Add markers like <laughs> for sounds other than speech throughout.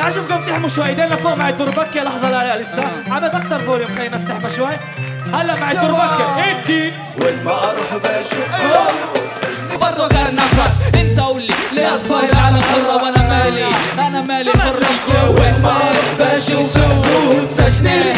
تعال شوفكم تحموا شوي ايدينا فوق مع التربكة لحظة لا لا لسه. عم أكثر فوليوم خلينا نستحمى شوي. هلا مع التربكة الدربكة. إيه، الدين. أروح بشوف. برضه غير نفس. أنت قولي ليه أطفال العالم حره وأنا مالي أنا مالي حرية. أروح بشوف. سجني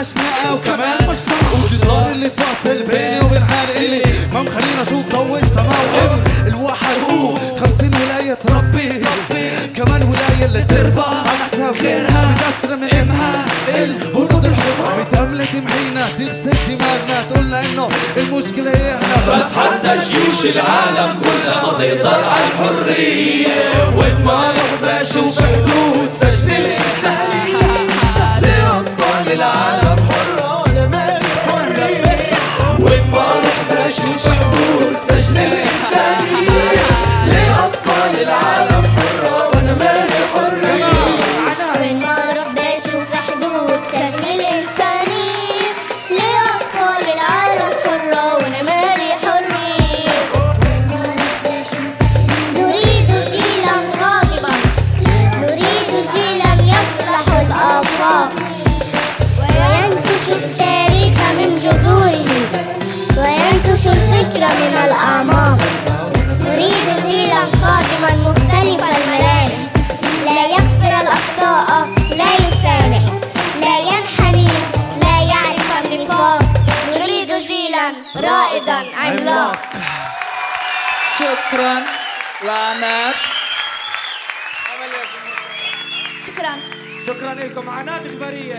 مشنقة وكمان وجدار اللي فاصل بيني وبين حالي اللي ما مخليني أشوف ضوء السماء وابن الواحد هو. خمسين ولاية ربي كمان ولاية اللي تربى. على حساب غيرها. بتأثر من امها الهنود الحمر بتملى تمحينا تغسل دماغنا. تقولنا إنه المشكلة هي إحنا بس. حتى جيوش العالم كلها ما تقدر على الحرية. وين ما أروح بشوف حدود سجن شكرا لعنات. شكرا. شكرا لكم عناد اخبارية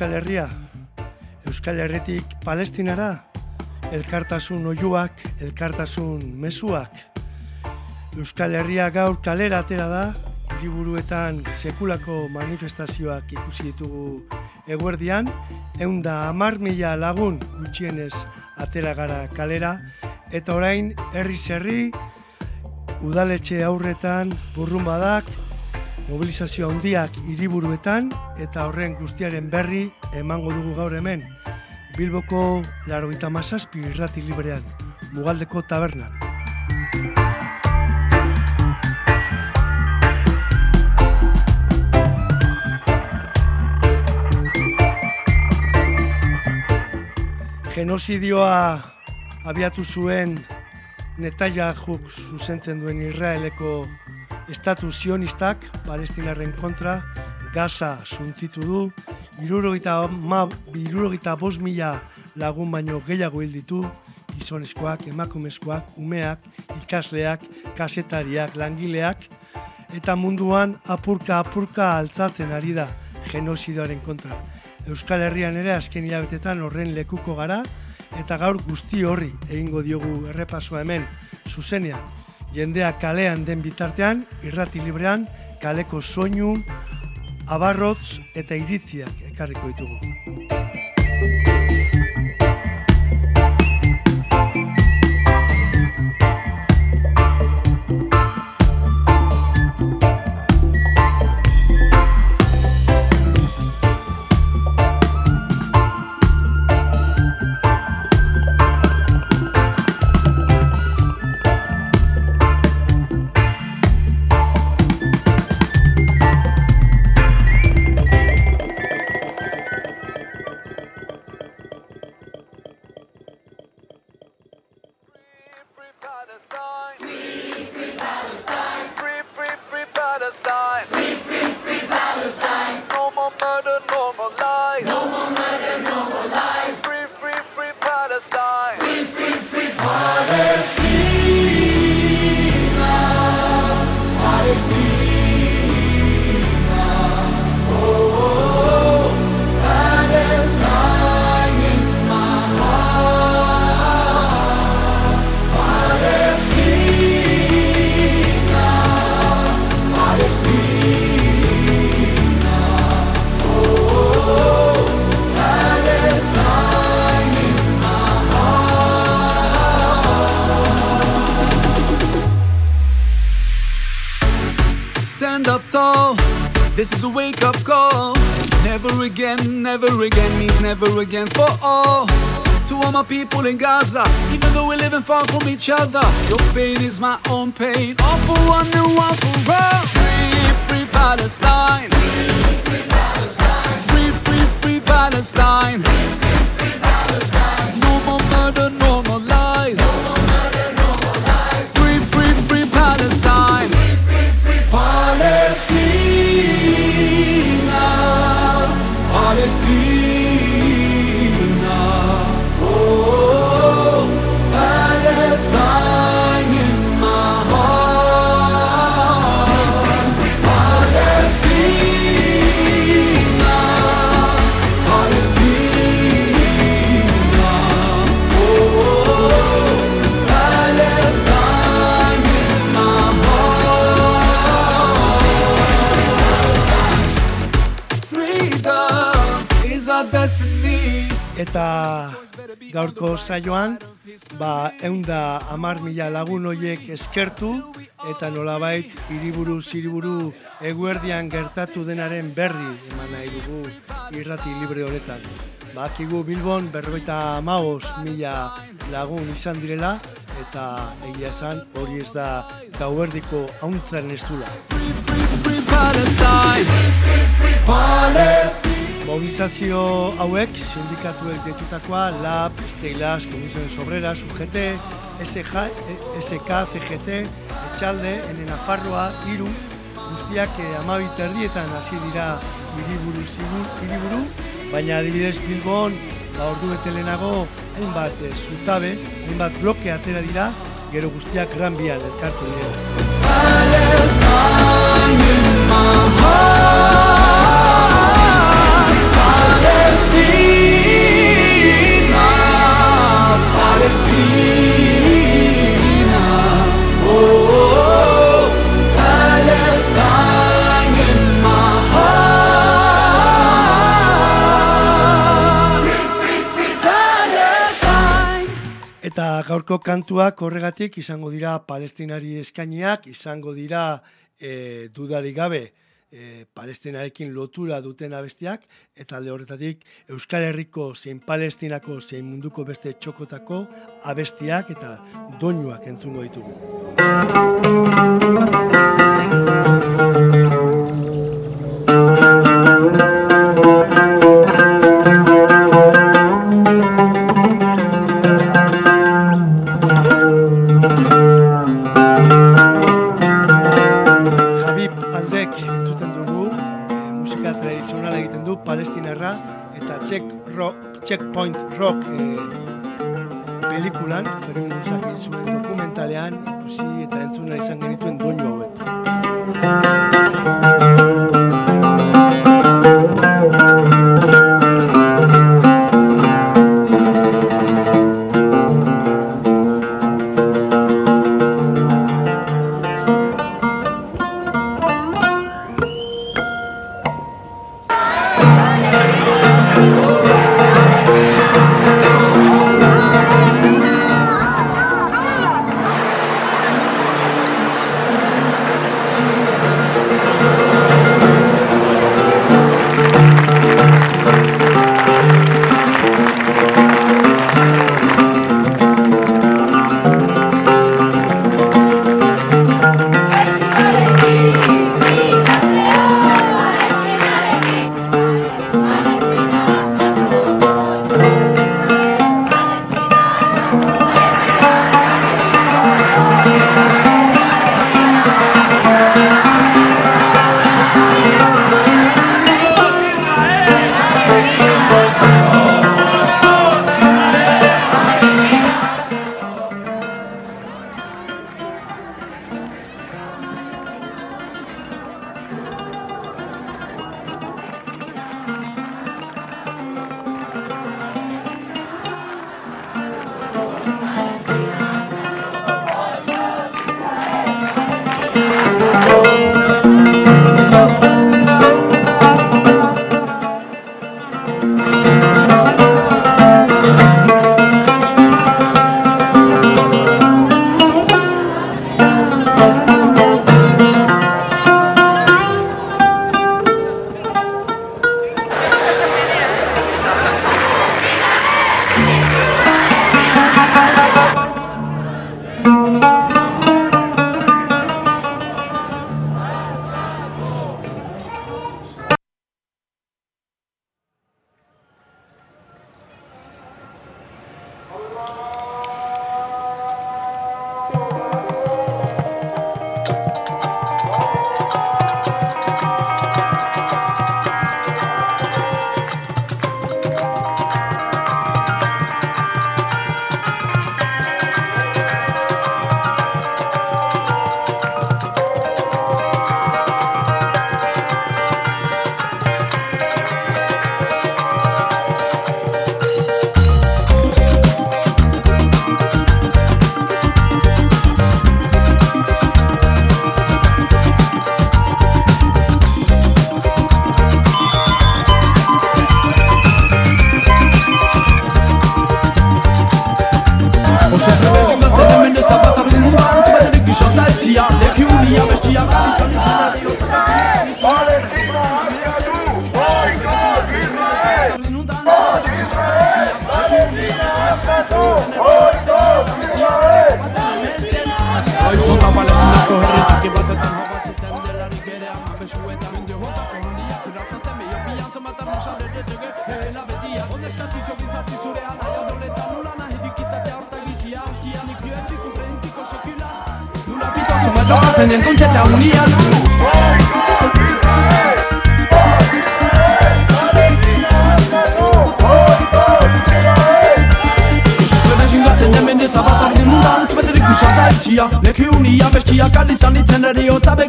Euskal Herria, Euskal Herretik Palestinara, elkartasun oiuak, elkartasun mezuak. Euskal Herria gaur kalera atera da, hiriburuetan sekulako manifestazioak ikusi ditugu eguerdian, eunda amar mila lagun gutxienez atera gara kalera, eta orain herri herri udaletxe aurretan burrunbadak, mobilizazio handiak hiriburuetan eta horren guztiaren berri emango dugu gaur hemen. Bilboko larogeita mazazpi irrati librean, Mugaldeko tabernan. Genozidioa abiatu zuen Netanyahu zuzentzen duen Israeleko estatu zionistak palestinarren kontra Gaza zuntzitu du, irurogita, ma, irurogita bos mila lagun baino gehiago hil ditu, gizonezkoak, emakumezkoak, umeak, ikasleak, kasetariak, langileak, eta munduan apurka apurka altzatzen ari da genozidoaren kontra. Euskal Herrian ere azken hilabetetan horren lekuko gara, eta gaur guzti horri egingo diogu errepasoa hemen zuzenean. Jendea kalean den bitartean, irrati librean, kaleko soinu, abarrotz eta iritziak ekarriko ditugu. Palestine. Free, free Palestine. Free, free, free Palestine. Free, free, free Palestine. No more murder, no more lies. No more murder, no more lies. Free, free, free Palestine. Free, free, free Palestine. Palestina. Palestina. This is a wake up call. Never again, never again means never again for all. To all my people in Gaza, even though we're living far from each other, your pain is my own pain. All for one and one for all. Free, free Palestine. Free, free Palestine. Free, free, free Palestine. No more murder, no more lies. Gaurko saioan, ba, eunda amar mila lagun hoiek eskertu, eta nolabait hiriburu hiriburu eguerdian gertatu denaren berri eman nahi dugu irrati libre honetan. Bakigu Bilbon berroita amaos mila lagun izan direla, eta egia esan hori ez da gauerdiko hauntzaren estula. Free Palestine. Palestine. Mobilizazio hauek sindikatuek detutakoa LAB, Esteilaz, Komisiones Obreras, UGT, SJ, SK, CGT, Etxalde, Ene Nafarroa, Iru, guztiak eh, amabi terdietan hasi dira hiriburu hiriburu, baina adibidez Bilbon, ba ordu bete lehenago, hainbat eh, zutabe, hainbat bloke atera dira, gero guztiak gran bian elkartu dira. Eta gaurko kantuak horregatik izango dira palestinari eskainiak, izango dira e, dudarik gabe e, palestinarekin lotura duten abestiak, eta alde horretatik Euskal Herriko zein palestinako zein munduko beste txokotako abestiak eta doinuak entzungo ditugu. Eta check rock, checkpoint rock e, pelikulan, Musak egin zuen dokumentalean ikusi eta entzuna izan genituen doinu hauek.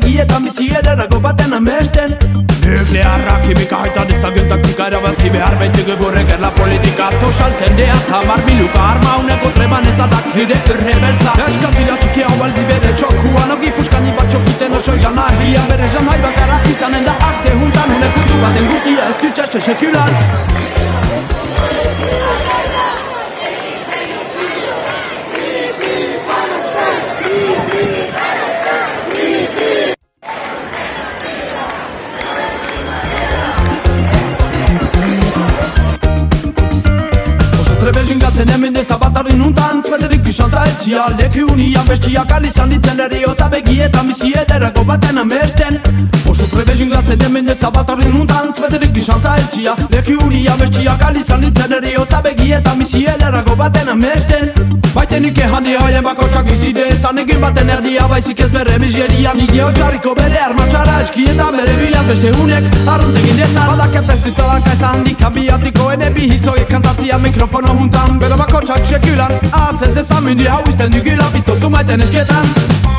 Begietan Bizi ederrago baten amesten. Nuklearra kimika haita dezagion taktika Erabazi behar baitik egurre gerla politika. Tosaltzen dea tamar biluka Arma uneko treban ezadak kide rebeltza Eskatira txikia baldi bere xokuan Ogi puskani bat txokiten oso izan ahian Bere jan nahi bakara izanen da arte juntan Unek utu baten guztia ez dutxase sekulan Se ne mindes a battere in un bisantza etzia Leki unian bestiak alizan ditzen eriotza begietan bizi ederako baten amesten. Oso trebe zingatzen hemen dezabatarri nuntan Zueterik bisantza etzia Leki unian bestiak alizan ditzen eriotza begietan bizi ederako baten amesten. Baitenik ehandi haien bakotsak bizide ezan egin baten erdia Baizik ez bere miseria nigi hotxarriko bere armatxara Eskietan bere bilan beste unek. Arruntegin dezan Badaketzen zitalak ezan handik abiatiko ene bihitzoik kantatzia mikrofono juntan Bero bakotsak sekulan atzez ezan in die Haus, denn die Gila, wie du so mal, denn ich geht an.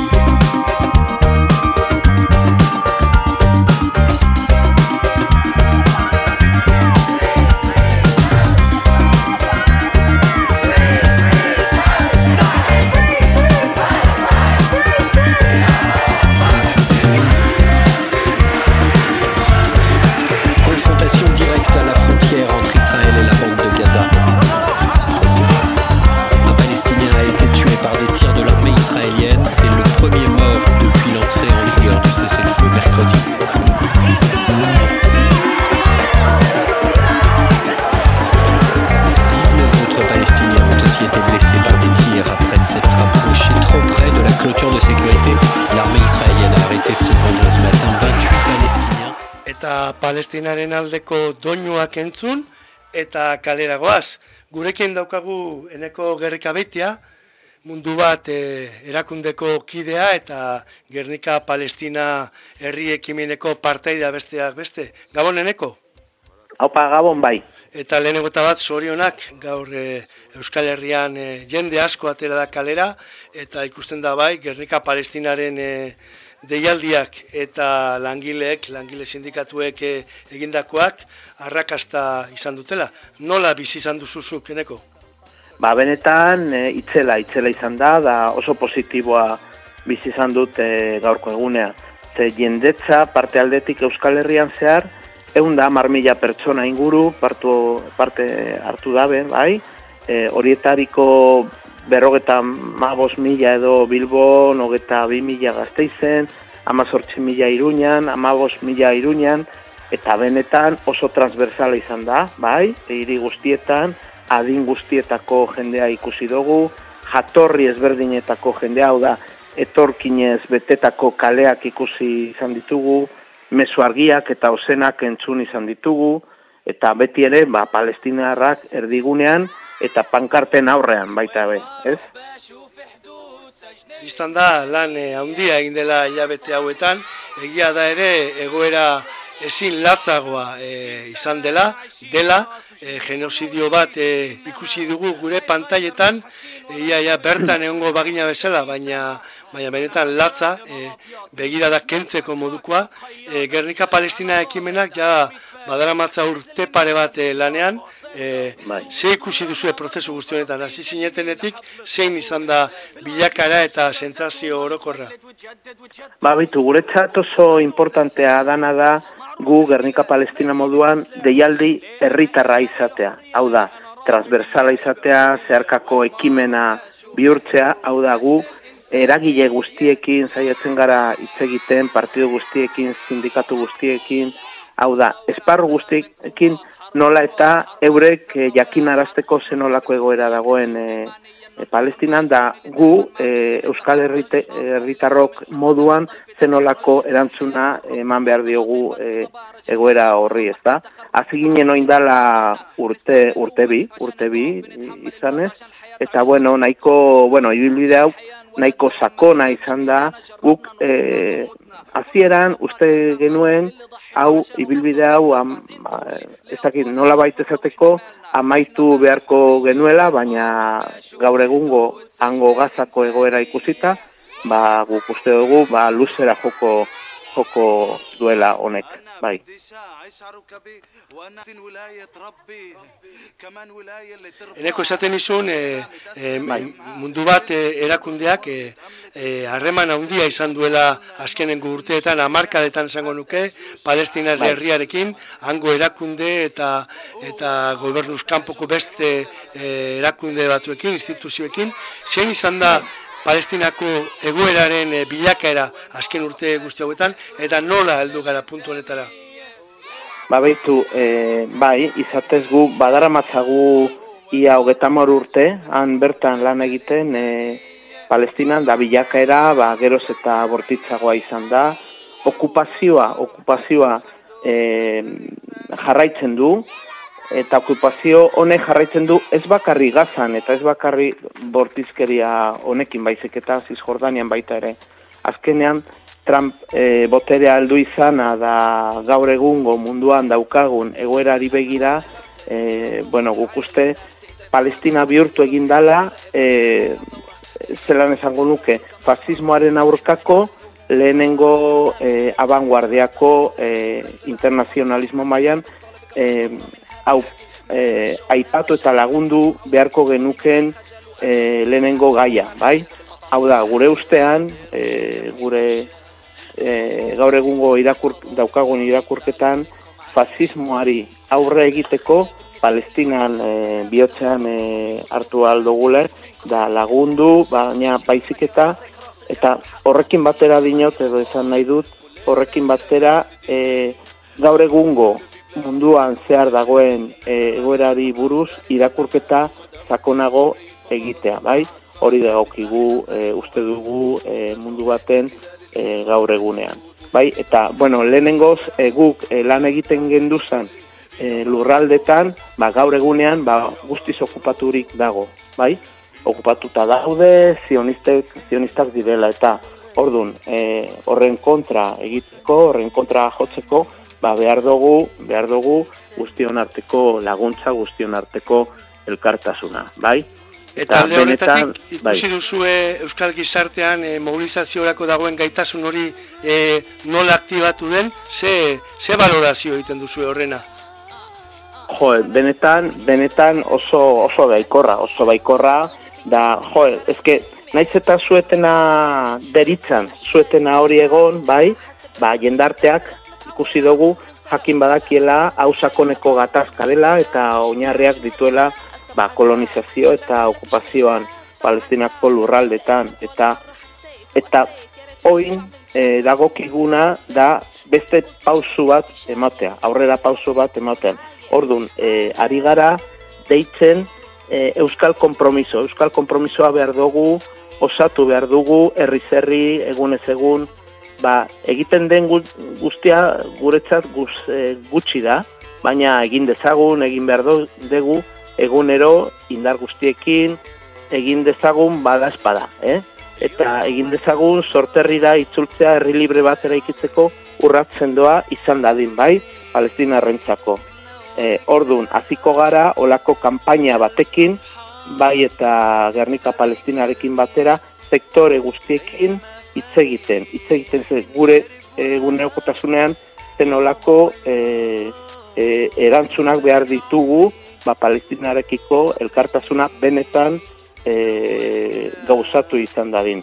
Clôture de sécurité. L'armée israélienne a arrêté ce vendredi matin 28 Palestiniens. eta palestinaren aldeko doinuak entzun eta kalera goaz. Gurekin daukagu eneko gerrika beitia, mundu bat eh, erakundeko kidea eta Gernika Palestina herri ekimeneko partaidea besteak beste. Gabon eneko? Haupa Gabon bai. Eta lehenengo eta bat zorionak gaur eh, Euskal Herrian eh, jende asko atera da kalera eta ikusten da bai Gernika Palestinaren eh, deialdiak eta langileek, langile sindikatuek eh, egindakoak arrakasta izan dutela. Nola bizi izan duzuzuk eneko? Ba, benetan, e, itzela, itzela izan da, da oso positiboa bizi izan dut e, gaurko egunea. Ze jendetza parte aldetik Euskal Herrian zehar, egun da mila pertsona inguru partu, parte hartu dabe, bai? E, horietariko berrogeta mabos mila edo Bilbon, hogeta bi mila gazteizen, amazortzi mila iruñan, amabos mila iruñan, eta benetan oso transversala izan da, bai? Hiri guztietan, adin guztietako jendea ikusi dugu, jatorri ezberdinetako jendea, hau da, etorkinez betetako kaleak ikusi izan ditugu, mezu argiak eta ozenak entzun izan ditugu, eta beti ere, ba, palestinarrak erdigunean eta pankarten aurrean baita be, ez? Iztan da lan eh, handia egin dela hilabete hauetan, egia da ere egoera ezin latzagoa eh, izan dela, dela, eh, genozidio bat eh, ikusi dugu gure pantailetan, ia, ia bertan egongo bagina bezala, baina baina benetan latza, eh, begirada kentzeko modukoa, eh, Gernika Palestina ekimenak ja badaramatza urte pare bat eh, lanean, eh, Bai. ze ikusi duzue prozesu guzti honetan, hasi zinetenetik, zein izan da bilakara eta sentsazio orokorra. Ba, bitu, guretzat oso importantea dana da gu Gernika Palestina moduan deialdi herritarra izatea. Hau da, transversala izatea, zeharkako ekimena bihurtzea, hau da gu eragile guztiekin saiatzen gara hitz egiten, partidu guztiekin, sindikatu guztiekin, hau da, esparru guztiekin nola eta eurek eh, jakinarazteko zenolako egoera dagoen eh, e, Palestinan da gu e, Euskal Herrite, Herritarrok moduan zenolako erantzuna eman behar diogu e, egoera horri, ez da? Hazi ginen oindala urte, urte bi, urte bi izanez, eta bueno, nahiko, bueno, ibilbide hau, nahiko sakona izan da, guk e, azieran uste genuen, hau, ibilbide hau, am, ez dakit, nola baita ezateko, amaitu beharko genuela, baina gaur egungo hango gazako egoera ikusita, ba, guk uste dugu, ba, luzera joko, joko duela honek, bai. Eneko esaten izun, e, e, mundu bat e, erakundeak harreman e, handia izan duela azkenengo urteetan, amarkadetan esango nuke, Palestina bai. herriarekin, hango erakunde eta eta gobernuz kanpoko beste erakunde batzuekin, instituzioekin, zein izan da Palestinako egoeraren e, bilakaera azken urte guzti hauetan, eta nola heldu gara puntu honetara? Ba behitu, e, bai, izatez gu, badara matzagu ia hogetan urte, han bertan lan egiten, e, Palestinan da bilakaera, ba, geroz eta bortitzagoa izan da, okupazioa, okupazioa e, jarraitzen du, eta okupazio honek jarraitzen du ez bakarri gazan, eta ez bakarri bortizkeria honekin baizik eta Cisjordanian baita ere. Azkenean, Trump e, boterea aldu izana da gaur egungo munduan daukagun egoerari begira, e, bueno, guk uste Palestina bihurtu egin dala, e, zelan esango nuke, fasismoaren aurkako lehenengo e, abanguardiako e, internazionalismo mailan e, hau e, aipatu eta lagundu beharko genuken e, lehenengo gaia, bai? Hau da, gure ustean, e, gure e, gaur egungo irakur, daukagun irakurketan fasismoari aurre egiteko palestinan e, bihotzean e, hartu aldogule da lagundu, baina baizik eta eta horrekin batera dinot edo esan nahi dut horrekin batera e, gaur egungo munduan zehar dagoen e, egoerari buruz irakurketa sakonago egitea, bai? Hori dagokigu e, uste dugu e, mundu baten e, gaur egunean. Bai, eta, bueno, lehenengoz, e, guk e, lan egiten genduzan e, lurraldetan, ba, gaur egunean, ba, guztiz okupaturik dago, bai? Okupatuta daude, zionistek, zionistak direla, eta ordun e, horren kontra egiteko, horren kontra jotzeko, ba, behar dugu, behar dugu guztion arteko laguntza, guztion arteko elkartasuna, bai? Eta alde horretatik ikusi bai. duzue Euskal Gizartean e, mobilizaziorako dagoen gaitasun hori e, nola aktibatu den, ze, ze valorazio egiten duzue horrena? Jo, benetan, benetan oso, oso baikorra, oso baikorra, da, jo, ezke, naiz eta zuetena deritzan, zuetena hori egon, bai, ba, jendarteak ikusi dugu, jakin badakiela, hausakoneko gatazka dela, eta oinarriak dituela, ba, kolonizazio eta okupazioan palestinako lurraldetan eta eta oin e, dagokiguna da beste pausu bat ematea, aurrera pausu bat ematean. Ordun, e, ari gara deitzen e, euskal konpromiso, euskal konpromisoa behar dugu, osatu behar dugu, herri zerri, egunez egun, ba, egiten den guztia guretzat e, gutxi da, baina egin dezagun, egin behar dugu, egunero indar guztiekin egin dezagun bada espada, eh? Eta egin dezagun sorterrira itzultzea herri libre bat eraikitzeko urratzen doa izan dadin, bai? Palestina rentzako. E, ordun, aziko gara, olako kanpaina batekin, bai eta Gernika Palestinarekin batera, sektore guztiekin hitz egiten. Hitz egiten ze gure egunerokotasunean zen olako e, e, erantzunak behar ditugu ba, palestinarekiko elkartasuna benetan e, gauzatu izan dadin.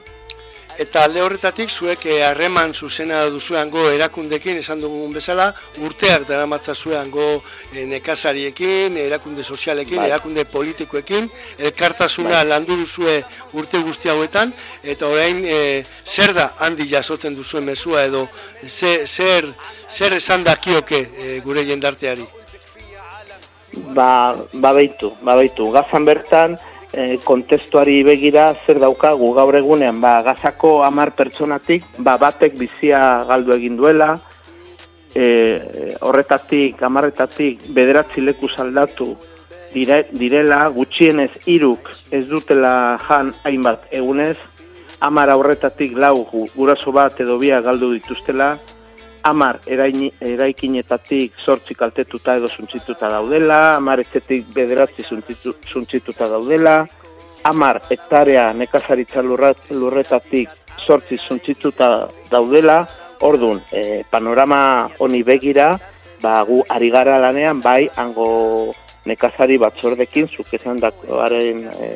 Eta alde horretatik, zuek eh, harreman zuzena duzuengo erakundekin, esan dugun bezala, urteak dara matzazuengo e, nekazariekin, erakunde sozialekin, bai. erakunde politikoekin, elkartasuna bai. landu duzue urte guzti hauetan, eta orain e, zer da handi jasotzen duzuen mezua edo zer, zer, zer esan dakioke e, gure jendarteari? ba, ba baitu, ba baitu. Gazan bertan, e, kontestuari begira zer daukagu gaur egunean, ba, gazako amar pertsonatik, ba, batek bizia galdu egin duela, e, horretatik, amarretatik, bederatzi leku saldatu dire, direla, gutxienez iruk ez dutela jan hainbat egunez, amar aurretatik lau gu- guraso bat edo bia galdu dituztela, amar eraini, eraikinetatik sortzi kaltetuta edo suntzituta daudela, amar etxetik bederatzi suntzitu, suntzituta daudela, amar hektarea nekazaritza lurrat, lurretatik sortzi suntzituta daudela, ordun e, panorama honi begira, ba, gu ari gara lanean, bai, hango nekazari batzordekin, zuk esan e,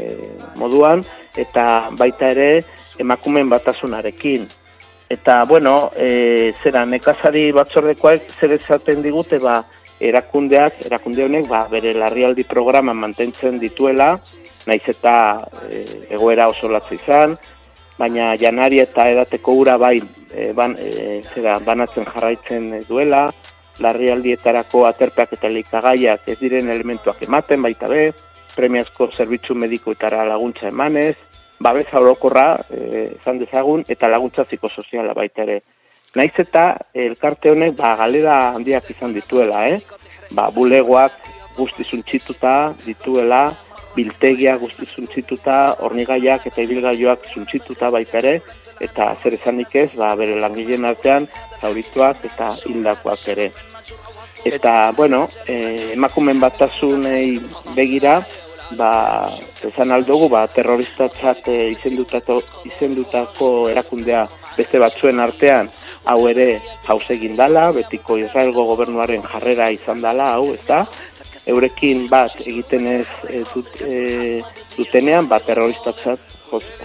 moduan, eta baita ere emakumen batasunarekin. Eta, bueno, e, zera, nekazari batzordekoak zer esaten digute, ba, erakundeak, erakunde honek, ba, bere larrialdi programa mantentzen dituela, naiz eta e, egoera oso latza izan, baina janari eta edateko ura bai e, ban, e, zera, banatzen jarraitzen duela, larrialdietarako aterpeak eta elikagaiak ez diren elementuak ematen baita be, premiazko zerbitzu medikoetara laguntza emanez, babesa orokorra e, izan dezagun eta laguntza psikosoziala baita ere. Naiz eta elkarte honek ba, galera handiak izan dituela, eh? Ba, bulegoak guzti suntzituta dituela, biltegia guzti suntzituta, hornigaiak eta ibilgailuak suntzituta baita ere, eta zer esanik ez, ba, bere langileen artean zaurituak eta hildakoak ere. Eta, bueno, eh, emakumen batasunei begira, ba, esan aldugu, ba, terroristatzat eh, izendutako, izendutako erakundea beste batzuen artean, hau ere hauz egin dala, betiko Israelgo gobernuaren jarrera izan dala, hau, ez da? Eurekin bat egiten ez dut, eh, dutenean, ba, terroristatzat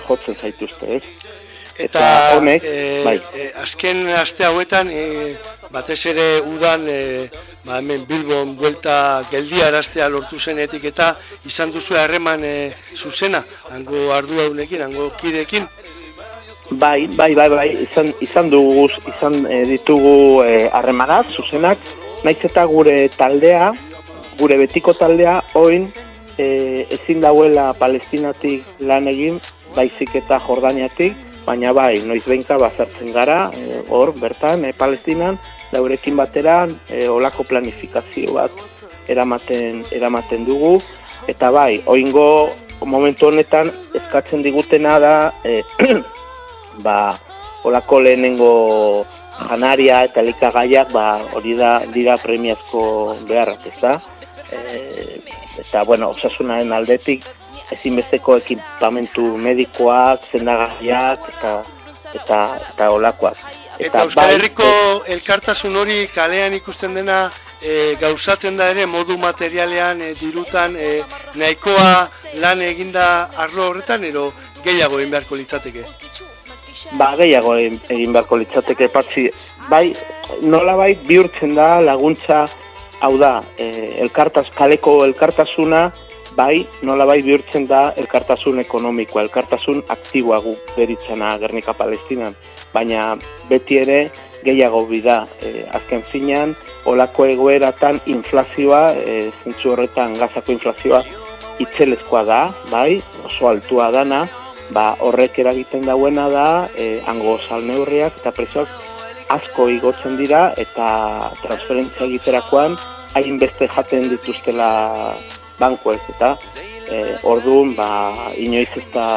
jotzen zaituzte, ez? Eta, honek, eh, bai. eh, azken aste hauetan, eh, batez ere udan, eh, ba hemen Bilbon buelta geldia araztea lortu zenetik eta izan duzu harreman eh, zuzena, hango arduradunekin, hango kidekin. Bai, bai, bai, bai, izan, izan dugu, izan eh, ditugu harremanak, zuzenak, naiz eta gure taldea, gure betiko taldea, oin eh, ezin dauela palestinatik lan egin, baizik eta jordaniatik, baina bai, noiz behinka bazartzen gara, eh, hor, bertan, eh, palestinan, daurekin batera, eh, olako planifikazio bat eramaten, eramaten dugu, eta bai, oingo momentu honetan eskatzen digutena da, eh, <clears throat> ba, olako lehenengo janaria eta elikagaiak ba, hori da dira premiazko beharrak, ez da? E, eta, bueno, osasunaren aldetik ezinbesteko ekipamentu medikoak, zendagaiak eta eta eta olakoak. Eta Euskal bai, Herriko elkartasun hori kalean ikusten dena e, gauzatzen da ere modu materialean, e, dirutan, e, nahikoa lan eginda arlo horretan, ero gehiago egin beharko litzateke. ba, gehiago egin, beharko litzateke patzi. Bai, nola bai bihurtzen da laguntza, hau da, e, elkartaz, kaleko elkartasuna, bai, nola bai bihurtzen da elkartasun ekonomikoa, elkartasun aktiboa gu beritzena Gernika Palestinan, baina beti ere gehiago bida, e, azken finean, olako egoeratan inflazioa, e, zentzu horretan gazako inflazioa, itzelezkoa da, bai, oso altua dana, ba, horrek eragiten dauena da, e, hango salneurriak eta prezioak asko igotzen dira eta transferentzia egiterakoan hainbeste jaten dituztela bankuek eta e, orduan ba, inoiz ez da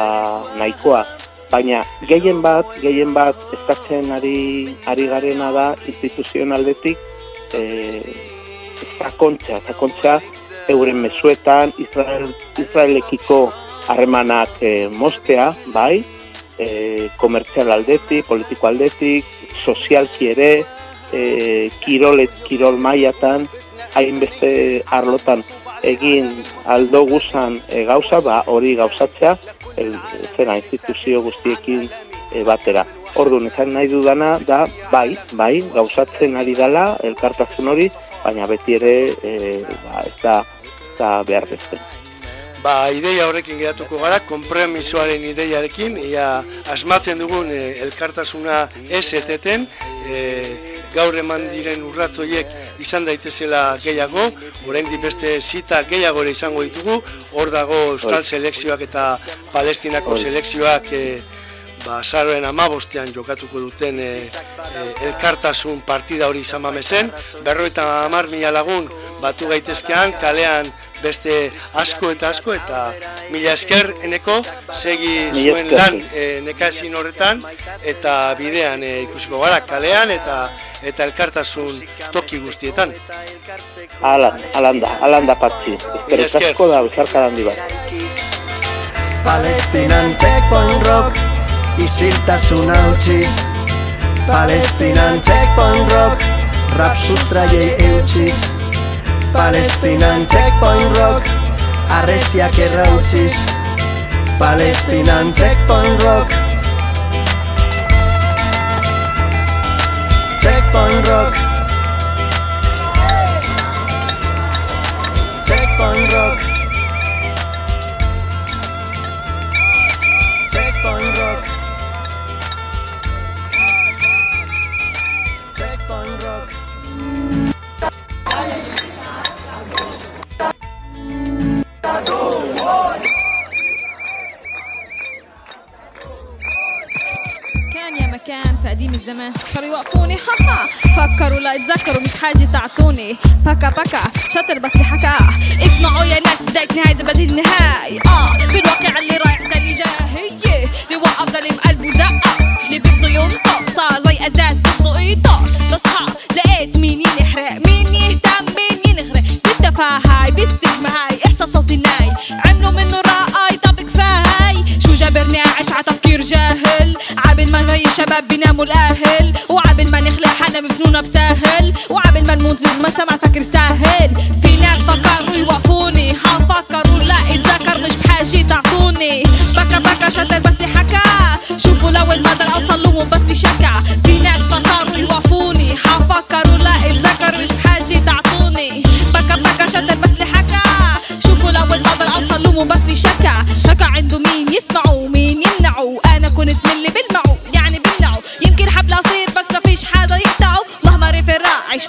nahikoa. Baina gehien bat, gehien bat eskatzen ari, ari garena da instituzionaldetik e, sakontza, sakontza euren mezuetan Israel, Israelekiko harremanak e, mostea, bai, e, komertzial aldetik, politiko aldetik, sozialki ere, e, kirolet, kirol mailatan, hainbeste arlotan egin aldo guzan e, gauza, ba, hori gauzatzea, el, zera instituzio guztiekin e, batera. Orduan, esan nahi dudana da, bai, bai, gauzatzen ari dela elkartasun hori, baina beti ere e, ba, ez da, ez da behar beste. Ba, ideia horrekin geratuko gara, konpromisoaren ideiarekin, ia asmatzen dugun e, elkartasuna ez eteten, e, gaur eman diren urratzoiek izan daitezela gehiago, oraindik beste zita gehiago ere izango ditugu, hor dago Euskal selekzioak eta Palestinako selekzioak e, ba, zaroen amabostean jokatuko duten e, e, elkartasun partida hori izan bamezen, berroita amar mila lagun batu gaitezkean, kalean beste asko eta asko eta mila esker eneko segi zuen lan e, nekaezin horretan eta bidean e, ikusiko gara kalean eta eta elkartasun toki guztietan. Alan, alanda, alanda patzi. Mila Ezkerrik esker. asko da, uzarka handi bat. Palestinan checkpoint rock Isiltasun hautsiz Palestinan checkpoint rock Rap sustraiei eutxiz Palestinan checkpoint rock. Arreziak errautziz Palestinan checkpoint rock. Checkpoint rock كان يا مكان في قديم الزمان. صاروا يوقفوني ها فكروا لا يتذكروا مش حاجة تعطوني. باكا باكا شطر بس اللي حكاه اسمعوا يا ناس بداية نهاية زبادي النهاية. آه. بالواقع اللي رايح زي اللي جاي. هي. اللي وقف زي اللي بقلبه زقف اللي بده ينطق صار زي أزاز بده يطق بصحى لقيت مين ينحرق مين يهتم مين ينغرق. بالتفاهة باستجمة هاي صوتي ناي عملوا منه رأي؟ طب كفاي. شو جبرني أعيش على تفكير جاهل. عبل ما هي الشباب بيناموا الأهل. وعبل ما نخلق حالنا مجنونة بسهل وعبل ما نموت المجتمع فكر سهل في ناس فكروا يوقفوني حفكروا لا اتذكر مش بحاجة تعطوني. بكى بكى شتر بس حكى شوفوا لو المدر أصلوهم بس شكا.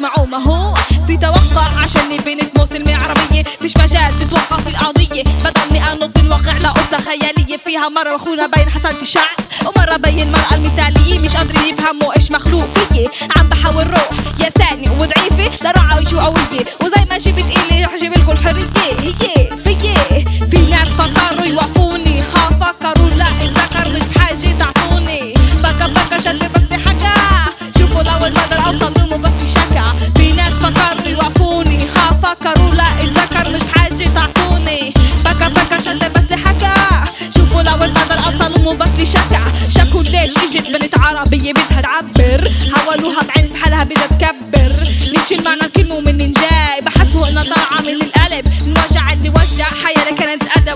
معه ما هو في توقع عشان بنت مسلمة عربية فيش مجال تتوقف القضية. بدلني انط الواقع لقصة خيالية. فيها مرة وأخونا بين حصلت الشعب ومرة بين المرأة المثالية مش قادرين يفهموا إيش مخلوق فيي عم بحاول روح يا ساني وضعيفة. لرعى شو قوية. وزي ما جبت إلي رح جيب لكم الحرية هي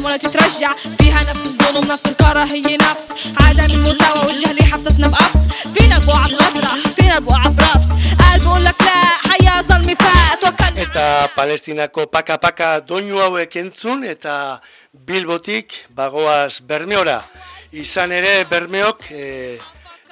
ولا تترجع. فيها نفس الظلم نفس الكراهية نفس. عدم المساواة والجهل حبستنا بقفص فينا البقعة بغدرة فينا البقعة برفس قال بقول لك لا حياة ظلمي فات. وكان Eta Palestinako paka-paka doinu hauek entzun eta Bilbotik bagoaz Bermeora. Izan ere Bermeok e,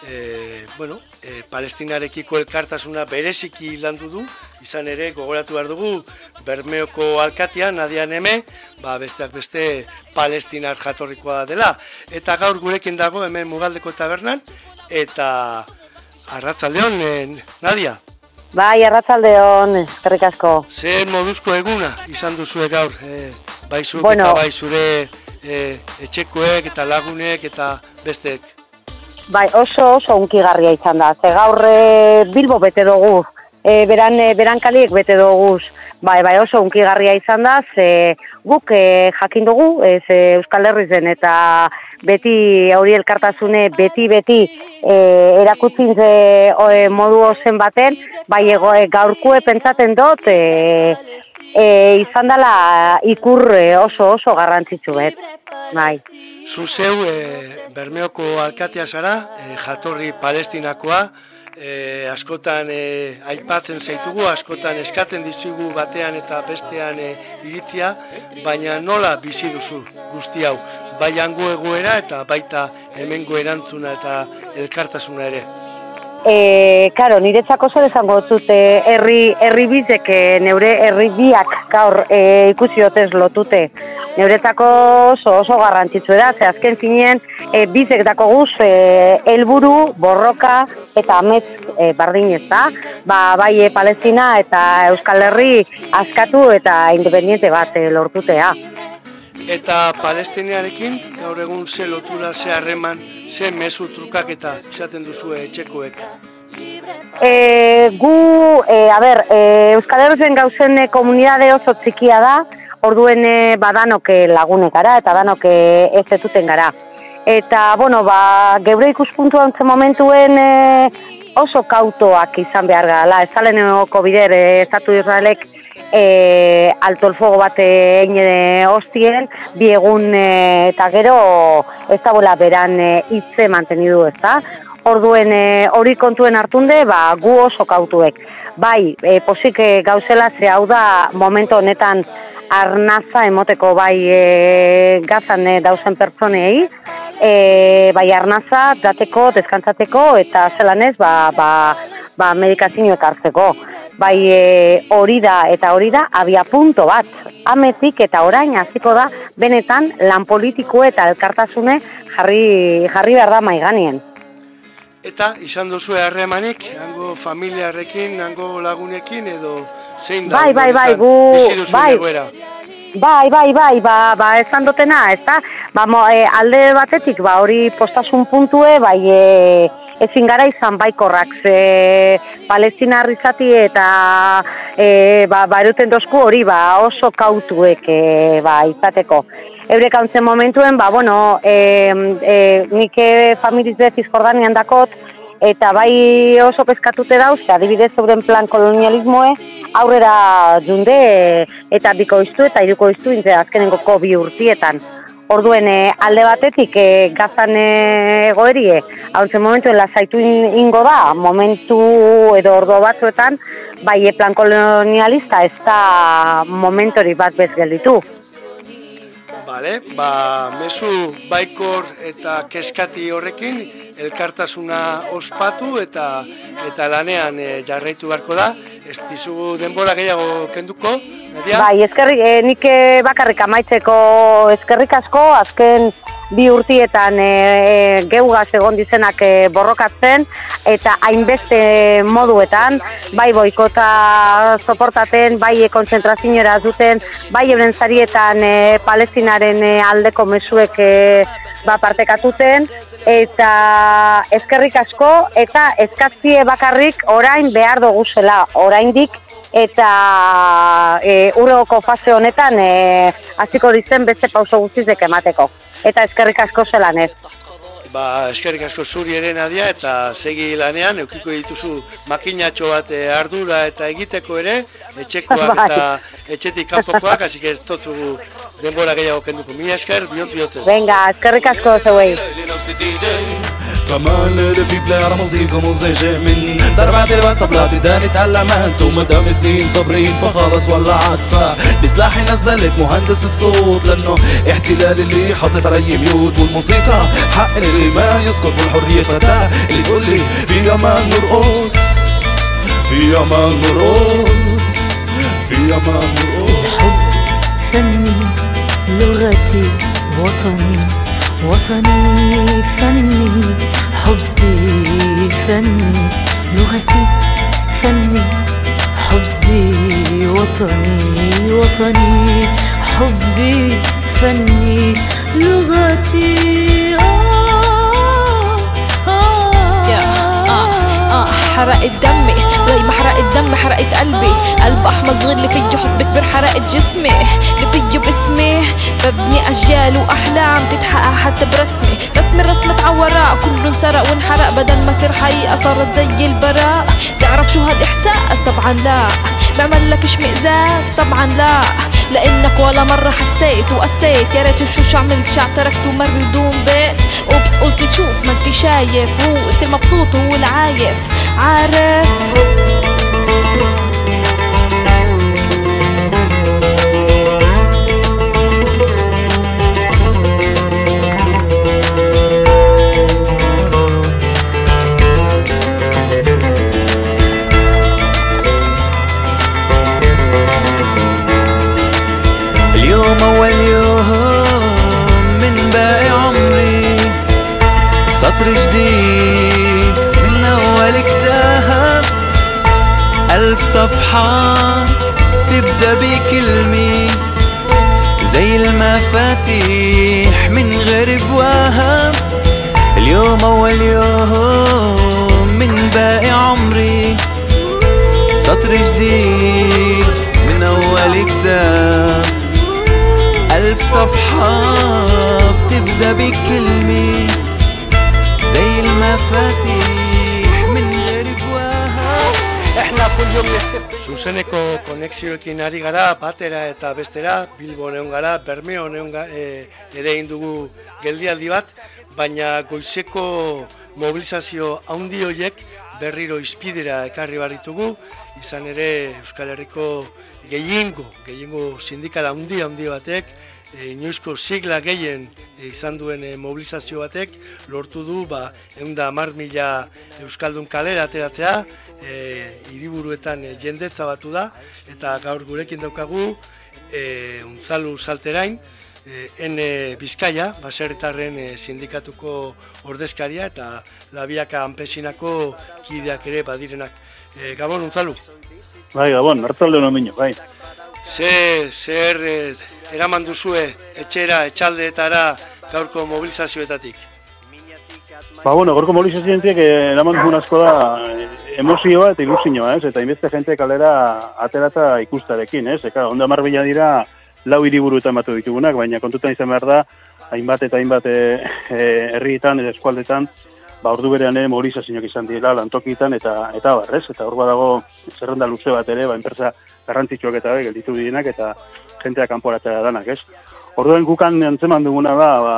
e, bueno, e, Palestinarekiko elkartasuna bereziki landu du, izan ere gogoratu behar dugu Bermeoko alkatia Nadia Neme, ba besteak beste Palestinar jatorrikoa dela. Eta gaur gurekin dago hemen Mugaldeko tabernan eta Arratzaldeon, eh, Nadia. Bai, arratzaldeon, eskerrik asko. Ze moduzko eguna izan duzue gaur, e, bai zuk Bueno. eta bai zure e, etxekoek eta lagunek eta bestek. Bai, oso oso unkigarria izan da. Ze gaur e, Bilbo bete dugu, e, beran, e, berankaliek bete dugu. Bai, bai, oso unkigarria izan da, ze guk e, jakin dugu, e, ze Euskal Herri zen eta beti hori elkartasune beti-beti e, erakutzin ze e, modu ozen baten, bai ego, e, gaurkue pentsaten dut, e, e, izan dela ikur oso oso garrantzitsu bet. Bai. Zu zeu e, Bermeoko alkatea zara, e, jatorri palestinakoa, e, askotan e, aipatzen zaitugu, askotan eskatzen dizugu batean eta bestean e, iritzia, baina nola bizi duzu guzti hau, bai hango egoera eta baita hemengo erantzuna eta elkartasuna ere. E, karo, niretzako zer esango dut e, herri, herri bizek, e, neure herri biak gaur e, ikusi dotez lotute. Neuretzako oso, oso garrantzitsu da, ze azken finean e, bizek dako guz e, elburu, borroka eta amets e, bardin ez da. Ba, bai e, Palestina eta Euskal Herri askatu eta independiente bat e, lortutea. Eta palestiniarekin, gaur egun ze lotura, ze harreman, ze mezu trukaketa izaten duzu etxekoek. E, gu, e, a ber, e, Euskal Herrien gauzen komunidade oso txikia da, orduen e, badanok lagunek gara eta danok ez etuten gara. Eta, bueno, ba, geure ikuspuntu antzen momentuen e, oso kautoak izan behar gara. Ez alen bider, e, Estatu Israelek e, alto fuego bat egin e, hostien, bi egun e, eta gero ez da bola beran e, hitze mantenidu ez da. Orduen e, hori kontuen hartunde, ba, gu oso kautuek. Bai, e, posik e, gauzela ze hau da momentu honetan arnaza emoteko bai e, gazan e, dauzen pertsonei, e, bai arnaza dateko, deskantzateko eta zelan ez, ba, ba, ba medikazioek hartzeko. Bai e, hori da eta hori da abia punto bat. Ametik eta orain hasiko da benetan lan politiko eta elkartasune jarri, jarri behar da maiganien. Eta izan duzu harremanik, hango familiarrekin, hango lagunekin edo zein da? Bai, bai, bai, gu, bai? Bai, bai, bai, ba, ba, esan dutena, ez da? Ba, mo, e, alde batetik, ba, hori postasun puntue, bai, e, ezin gara izan baikorrak, ze palestina rizati eta e, ba, ba, eruten dozku hori, ba, oso kautuek, e, ba, izateko. Eurek hauntzen momentuen, ba, bueno, e, e, nik familiz de Cisjordanian dakot, eta bai oso peskatute dauz, adibidez euren plan kolonialismoe, aurrera junde eta bikoiztu eta irukoiztu intze azkenengo bi urtietan. Orduen e, alde batetik e, gazan e, egoerie, hauntzen momentu lasaitu in, ingo da, momentu edo ordo batzuetan, bai e, plan kolonialista ez da momentori bat bez gelditu. Bale, ba, mezu baikor eta keskati horrekin elkartasuna ospatu eta eta lanean e, jarraitu beharko da. Ez dizu denbora gehiago kenduko, Nadia? Bai, eskerrik, e, nik e, bakarrik amaitzeko eskerrik asko, azken bi urtietan e, e, geugaz egon dizenak e, borrokatzen, eta hainbeste moduetan, bai boikota soportaten, bai konzentrazioera duten, bai euren zarietan e, palestinaren aldeko mesuek e, ba, partekatuten, eta eskerrik asko, eta eskatzie bakarrik orain behar dugu zela, oraindik eta e, urrogoko fase honetan e, hasiko ditzen beste pauso guztizek emateko. Eta eskerrik asko zelan ez. Ba, eskerrik asko zuri ere nadia eta segi lanean, eukiko dituzu makinatxo bat e, ardura eta egiteko ere, etxekoak Bai. eta etxetik kanpokoak, hasi ez totu denbora gehiago kenduko. Mila esker, bihot bihotzez. Venga, eskerrik asko zeuei. كمان بلا من ضربات البس طبلاتي داني اتعلمت ومدام سنين صابرين فخلص ولعت فبسلاحي نزلت مهندس الصوت لأنه احتلال اللي حاطط علي ميوت والموسيقى حق اللي ما يسكت والحرية فتاة اللي تقول لي في أمان نرقص في أمان نرقص في أمان نرقص فني لغتي وطني وطني فني حبي فني لغتي فني حبي وطني وطني حبي فني لغتي. آه آه آه آه حرقت دمي ما حرقت دمي حرقت قلبي. قلب احمر صغير اللي فيه حب كبير حرقت جسمي. اللي فيه باسمي. ببني أجيال وأحلام تتحقق حتى برسمي. رسمي الرسمة عوراء كله انسرق وانحرق بدل ما يصير حقيقة صارت زي البراء. تعرف شو هاد احساس طبعا لا. بعمل لك اشمئزاز طبعا لا. لأنك ولا مرة حسيت وقسيت. يا ريت شو شو عملت شع تركت ومر بدون بيت. اوبس قلت تشوف ما انت شايف. هو انت المبسوط وهو العايف. عارف؟ صفحة تبدأ بكلمة زي المفاتيح من غير بواب اليوم أول يوم من باقي عمري. سطر جديد من أول كتاب. ألف صفحة Zuzeneko konexioekin ari gara, batera eta bestera, Bilbo egon gara, Bermeo egon ga, e, ere egin dugu geldialdi bat, baina goizeko mobilizazio handi horiek berriro izpidera ekarri barritugu, izan ere Euskal Herriko gehiengo, gehiengo sindikala handi handi batek, e, inoizko sigla gehien izan duen e, mobilizazio batek, lortu du, ba, egun da mar mila Euskaldun kalera ateratzea, e, hiriburuetan e, jendetza batu da, eta gaur gurekin daukagu, e, unzalu salterain, e, ene Bizkaia, baserritarren e, sindikatuko ordezkaria, eta labiaka hanpesinako kideak ere badirenak. E, Gabon, unzalu. Bai, gabon, hartzalde hono minio, bai. Ze, zer e, eraman duzue etxera, etxaldeetara gaurko mobilizazioetatik? Ba, bueno, gorko mobilizazioentik eh, eraman dugun asko da eh, emozioa eta ilusioa, ez? Eta inbeste jente kalera aterata ikustarekin, ez? Eka, onda marbila dira lau hiriburuetan batu ditugunak, baina kontutan izan behar da, hainbat eta hainbat eh, eh, herrietan eta eskualdetan, ba, ordu berean ere mobilizazioak izan dira lantokitan eta eta bar, ez? Eta hor dago zerrenda luze bat ere, ba, enpresa garrantzitsuak eta gelditu direnak eta jentea kanporatzea danak, ez? Orduan gukan antzeman duguna da, ba,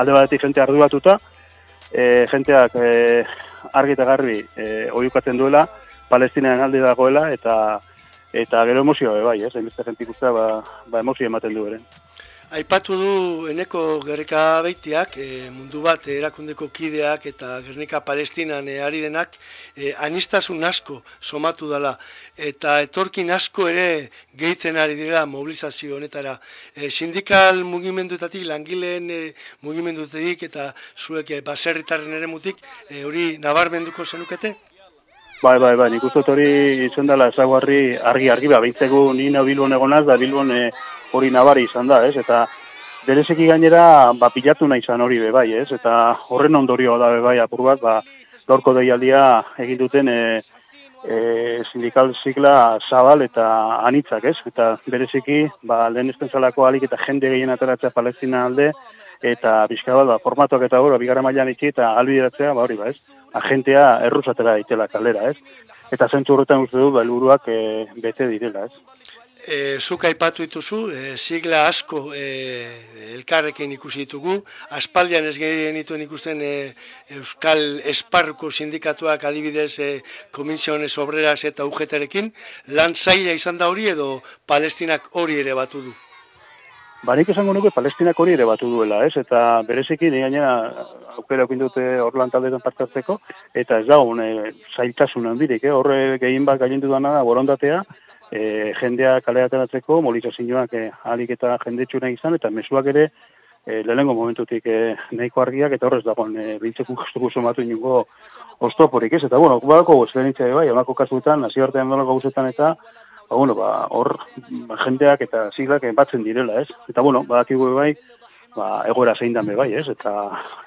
alde batetik jente arduratuta, e, jenteak e, argi eta garbi e, oiukatzen duela, Palestinaren alde dagoela, eta eta gero emozioa bai, ez? Hainbeste jente ikustea, ba, ba emozio ematen du ere. Aipatu du eneko gerrika beitiak, e, mundu bat erakundeko kideak eta Gernika Palestinan e, ari denak, e, anistasun asko somatu dela eta etorkin asko ere gehitzen ari direla mobilizazio honetara. E, sindikal mugimenduetatik, langileen e, mugimenduetatik eta zuek e, baserritarren ere mutik, e, hori nabarmenduko zenukete? Bai, bai, bai, nik uste hori izan dela ezaguarri argi-argi, ba, behintzegu ni na Bilbon egonaz, da Bilbon e, hori nabari izan da, ez? Eta berezeki gainera, ba, pilatu nahi izan hori be, bai, ez? Eta horren ondorioa da be, bai, apur bat, ba, gaurko deialdia egin duten e, e, sindikal zikla zabal eta anitzak, ez? Eta bereziki, ba, lehen espenzalako alik eta jende gehien ateratzea Palestina alde, eta bizka bat, ba, formatuak eta hori, bigara mailan itxi eta albideratzea, ba, hori, ba, ez? Agentea erruzatera itela kalera, ez? Eta zentzu horretan uste du, ba, e, bete direla, ez? E, zuk aipatu dituzu, e, sigla asko e, elkarrekin ikusi ditugu, aspaldian ez genituen ikusten e, Euskal Esparko sindikatuak adibidez e, Komisiones Obreras eta UGT-rekin, lan zaila izan da hori edo Palestinak hori ere batu du? Ba, nik esango nuke Palestinak hori ere batu duela, ez? Eta berezekin, gaina aukera okin dute Orlan taldeetan partatzeko, eta ez da, une, zailtasun handirik, eh? horre gehien bat gailendu dana da, borondatea, e, jendea kale ateratzeko, molizazioak e, alik eta jendetxuna izan, eta mesuak ere, e, lehenengo momentutik e, nahiko argiak, eta horrez dagoen, e, bintzeko gustuko somatu inungo oztoporik, ez? Eta, bueno, badako esperientzia bai, honako kasuetan, hasi artean dolako guzetan eta, ba, bueno, ba, hor ba, jendeak eta siglak batzen direla, ez? Eta, bueno, badakigu bai, ba, egoera zein dan bai, ez? Eta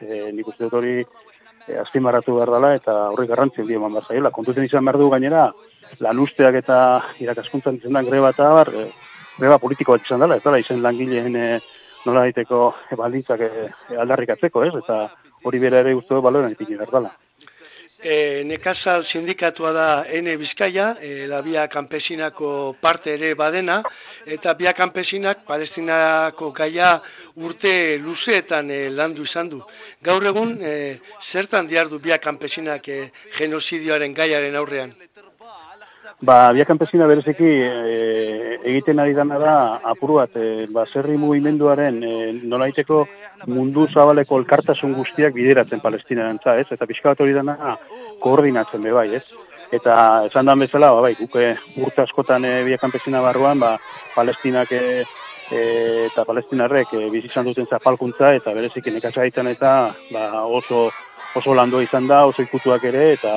e, nik uste dut hori e, azpimarratu behar dela eta horri garrantzien dio man bat Kontuten izan behar du gainera, lan usteak eta irakaskuntzan izan da greba eta bar, e, greba politiko bat izan dela, ez dela izen langileen e, nola daiteko e, baldintzak e, aldarrikatzeko, ez? Eta hori bere ere guztu baloren ipini behar. E, nekazal sindikatua da N Bizkaia, e, la Bia Kampesinako parte ere badena, eta Bia Kampesinak Palestinako gaia urte luzeetan e, landu izan du. Gaur egun, e, zertan diardu Bia Kampesinak e, genozidioaren gaiaren aurrean? Ba, Bia Kampesina berezeki e, egiten ari dana da apuru bat, e, ba, zerri mugimenduaren e, nolaiteko mundu zabaleko elkartasun guztiak bideratzen Palestinaren ez? Eta pixka bat hori dana koordinatzen be bai, ez? Eta esan da bezala, ba, bai, guke urte askotan e, Bia Kampesina barruan, ba, Palestinak e, eta palestinarrek e, bizi izan duten zapalkuntza eta berezik nekazaritzan eta ba, oso oso landoa izan da, oso ikutuak ere eta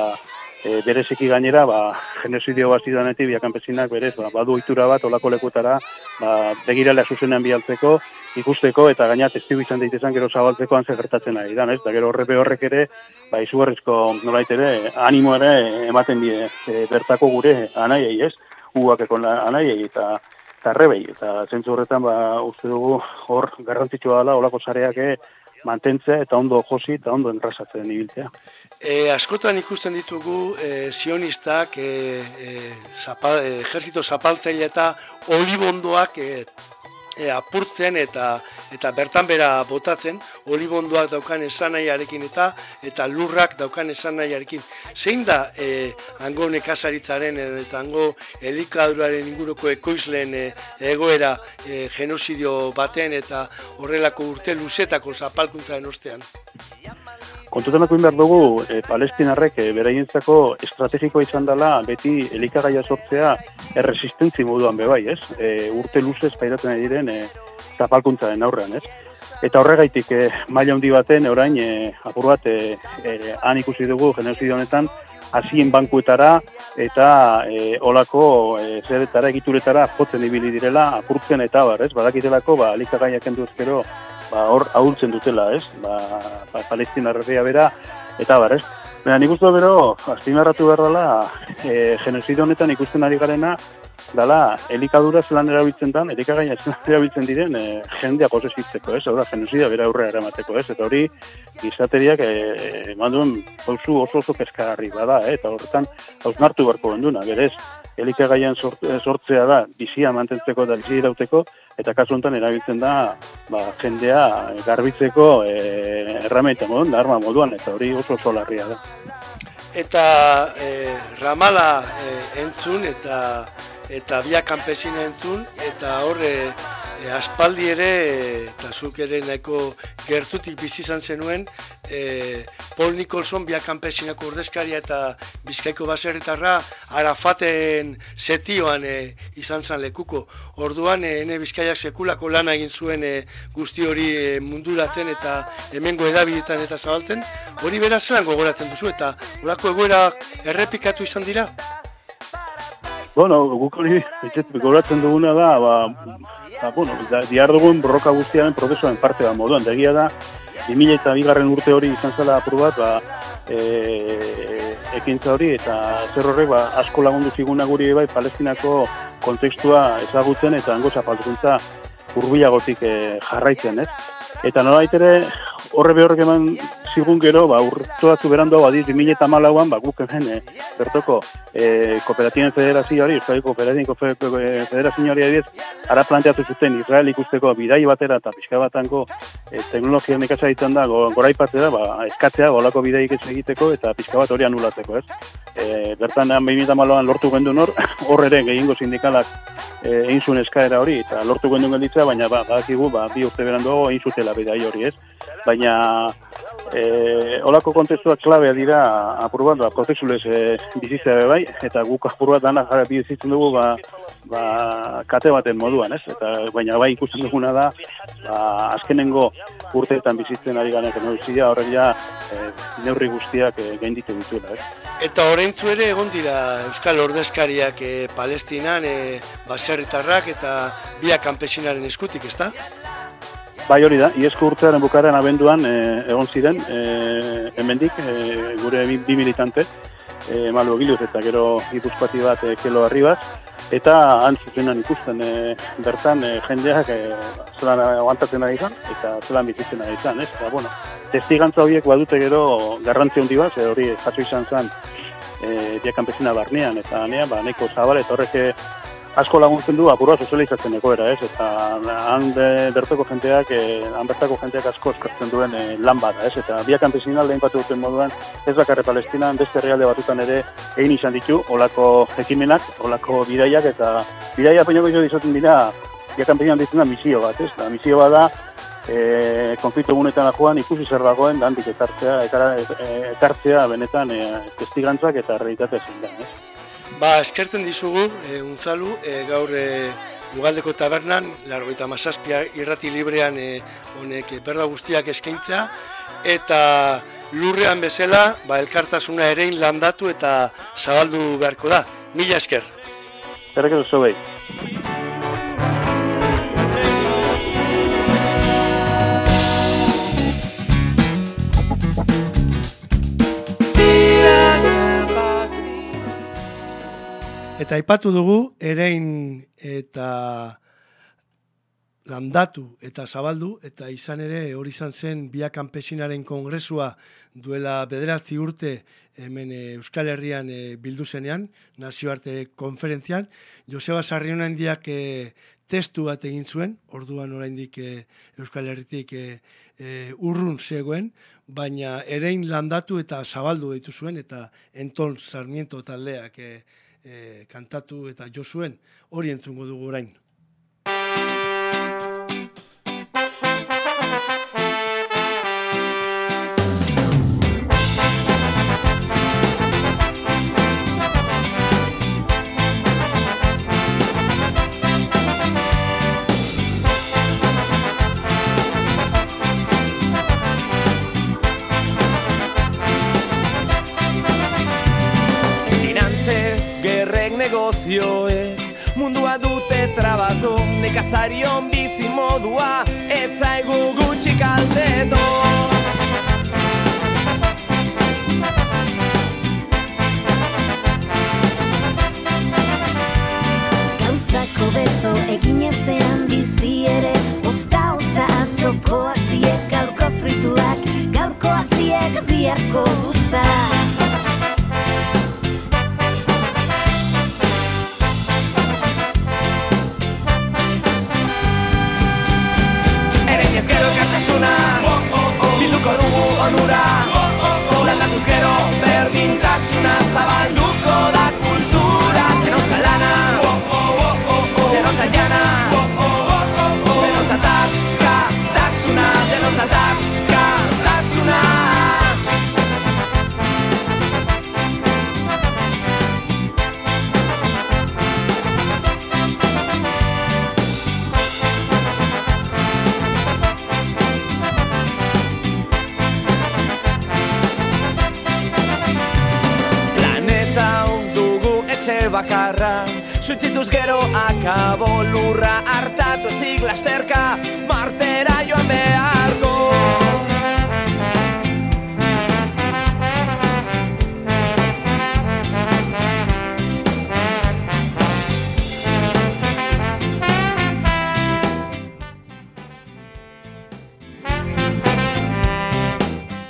e, bereziki gainera ba genozidio bazidanetik bi kanpesinak berez ba, badu ohitura bat olako lekutara ba begiralea zuzenean bialtzeko ikusteko eta gaina testigu izan daitezen gero zabaltzeko antze gertatzen ari da, ez? Da gero horrepe horrek ere ba izugarrizko nolait ere animo ere ematen die e, bertako gure anaiei, ez? Uak anaiei eta tarrebei eta zentzu horretan ba uste dugu hor garrantzitsua dela olako sareak eh, mantentzea eta ondo josi eta ondo enrasatzen ibiltzea. E, askotan ikusten ditugu e, sionistak, e, e, zapal, e, ejerzito zapaltzaile eta olibondoak e, e, apurtzen eta eta bertan bera botatzen, olibondoak daukan esanaiarekin eta eta lurrak daukan esanaiarekin. Zein da e, hango nekazaritzaren eta hango elikaduraren inguruko ekoizlen e, egoera e, genozidio baten eta horrelako urte luzetako zapalkuntzaren ostean? Kontutan akuin behar dugu, e, palestinarrek e, beraientzako estrategikoa izan dela beti elikagaia sortzea erresistentzi moduan bebai, ez? E, urte luzez pairatzen diren e, zapalkuntzaren aurrean, ez? Eta horregaitik e, maila handi baten orain e, apur bat e, e, han ikusi dugu genozidio honetan hasien bankuetara eta e, olako e, zeretara egituretara jotzen ibili direla apurtzen eta bar, ez? Badakitelako ba elikagaiak kendu ezkero ba, hor ahultzen dutela, ez? Ba, ba Palestina herria bera, eta bar, ez? Baina nik uste bero, azpimarratu behar dela, e, genozido honetan ikusten ari garena, dala, elikadura zelan erabiltzen dan, elikagaina zelan erabiltzen diren e, jendea posesitzeko, ez? Hau da, genozida bera aurrera eramateko, ez? Eta hori, gizateriak e, manduen pausu oso oso keskagarri bada, eh? eta horretan hausnartu beharko genduna, berez, elikagaian sortzea da, bizia mantentzeko da, bizia irauteko, eta kasu honetan erabiltzen da ba, jendea garbitzeko e, erramaita moduan, da arma moduan, eta hori oso oso larria da. Eta e, ramala e, entzun eta eta biak kanpesina entzun eta horre e, aspaldi ere eta zuk ere nahiko gertutik bizi izan zenuen e, Paul Nicholson biak kanpesinako ordezkaria eta bizkaiko baserritarra arafaten setioan e, izan zan lekuko. Orduan, e, ene bizkaiak sekulako lana egin zuen e, guzti hori e, munduratzen eta hemengo edabidetan eta zabaltzen. Hori bera zelan gogoratzen duzu eta horako egoera errepikatu izan dira? Bueno, guk hori gogoratzen duguna da, ba, ba, bueno, da, diar dugun borroka guztiaren prozesuaren parte da moduan. Degia da, 2000 eta bigarren urte hori izan zela apur bat, ba, e, ekintza hori, eta zer horrek ba, asko lagundu ziguna guri bai palestinako kontekstua ezagutzen eta hango zapalduntza urbilagotik e, jarraitzen, ez? Eta nola ere, horre behorrek eman zigun gero, ba, urtuatu berandu hau adiz, 2000 eta malauan, ba, guk hemen, e, bertoko, e, kooperatien federazioari, Euskadi kooperatien federazioari adiz, ara planteatu zuten Israel ikusteko bidai batera eta pixka batanko e, teknologia nekasa ditzen da, goraipatzea, ba, eskatzea, golako bidai egiteko eta pixka bat hori anulatzeko, ez? E, bertan, 2000 eta malauan lortu gendu nor, <laughs> horre ere, gehiengo sindikalak egin zuen eskaera hori, eta lortu gendu gelditzea, baina, ba, badakigu, ba, bi urte berandu egin zutela bidai hori, ez? Baina, E, olako kontestuak klabea dira apur ba, prozesulez e, bizitzea bai, eta guk apur dana jara bizitzen dugu ba, ba, kate baten moduan, ez? Eta, baina bai ikusten duguna da, ba, azkenengo urteetan bizitzen ari gana, eta horrek ja e, neurri guztiak e, gainditu dituela, ez? Eta horreintzu ere egon dira Euskal Ordezkariak e, Palestinan, e, baserritarrak eta biak kanpesinaren eskutik, ezta? Bai hori da, iesko urtearen bukaren abenduan e, egon ziren, e, hemendik e, gure bi, bi militante, e, malu eta gero gipuzkoati bat e, kelo bat, eta han zuzenan ikusten e, bertan e, jendeak e, zelan aguantatzen ari izan, eta zelan bizitzen ari izan, ez? Eta, bueno, testigantza horiek badute gero garrantzi handi bat, hori jatzu izan zen e, diakanpezina barnean, eta nean, ba, neko zabal, eta horrek asko laguntzen du apurua sozializatzen egoera, ez? Eta han bertoko jenteak, eh, han bertako jenteak asko eskartzen duen eh, lan bada, ez? Eta biak antesinan lehen batu duten moduan, ez bakarre Palestinan, beste realde batutan ere egin izan ditu, olako ekimenak, olako bidaiak, eta bidaia baino gehiago izaten dira, biak antesinan ditzen misio bat, ez? Da, misio bada, e, konflikto egunetan joan ikusi zer dagoen, dandik ekartzea, ekartzea benetan e, testigantzak eta realitate zein da, ez? Ba, eskertzen dizugu, e, unzalu, e, gaur e, Ugaldeko tabernan, largoita mazazpia irrati librean e, honek e, berda guztiak eskaintza, eta lurrean bezala, ba, elkartasuna erein landatu eta zabaldu beharko da. Mila esker. Zerrak edo zobei. Eta aipatu dugu, erein eta landatu eta zabaldu, eta izan ere hori izan zen biak kanpesinaren kongresua duela bederatzi urte hemen eh, Euskal Herrian eh, bildu zenean, nazioarte konferentzian, Joseba Sarrionan diak eh, testu bat egin zuen, orduan oraindik eh, Euskal Herritik eh, eh, urrun zegoen, baina erein landatu eta zabaldu ditu zuen, eta enton Sarmiento taldeak eh, eh, kantatu eta jo zuen, hori entzungo dugu orain. Negozioek Mundua dute trabatu Nekazarion bizi modua Etzaigu gutxi kalteto Gauzako beto egin ezean bizi ere Ozta, ozta atzoko aziek gaurko frituak Gaurko aziek biharko guzta onura. Landatuz gero berdintasuna Zabalduko da kultura. Denontza lana Denontza jana. Denontza taska Tasuna Denontza taska Tasuna etxe bakarra. Sutsituz gero akabo lurra hartatu ezik lasterka Martera joan beharko.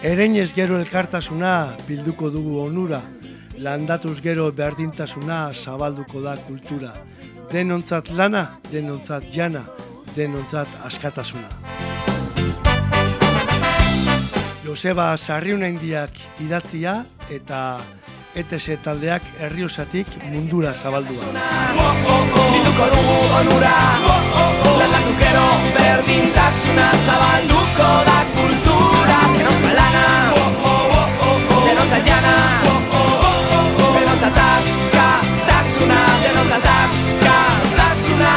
Ereinez gero elkartasuna bilduko dugu onura, landatuz gero berdintasuna zabalduko da kultura. Denontzat lana, denontzat jana, denontzat askatasuna. Joseba Sarriunaindiak idatzia eta ETS taldeak herriosatik mundura zabaldua. Bilduko dugu onura Landatuz gero berdintasuna Zabalduko da kultura Denontza lana Tasuna Denontza taska Tasuna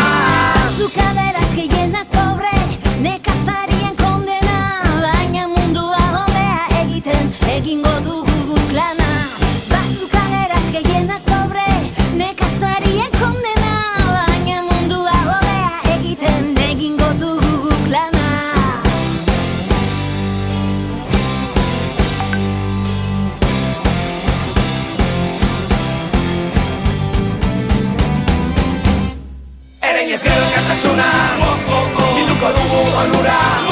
Azukaderaz gehienak pobre Nekazarien kondena Baina mundua hobea egiten Egingo dugu gero kartasuna Bilduko dugu onura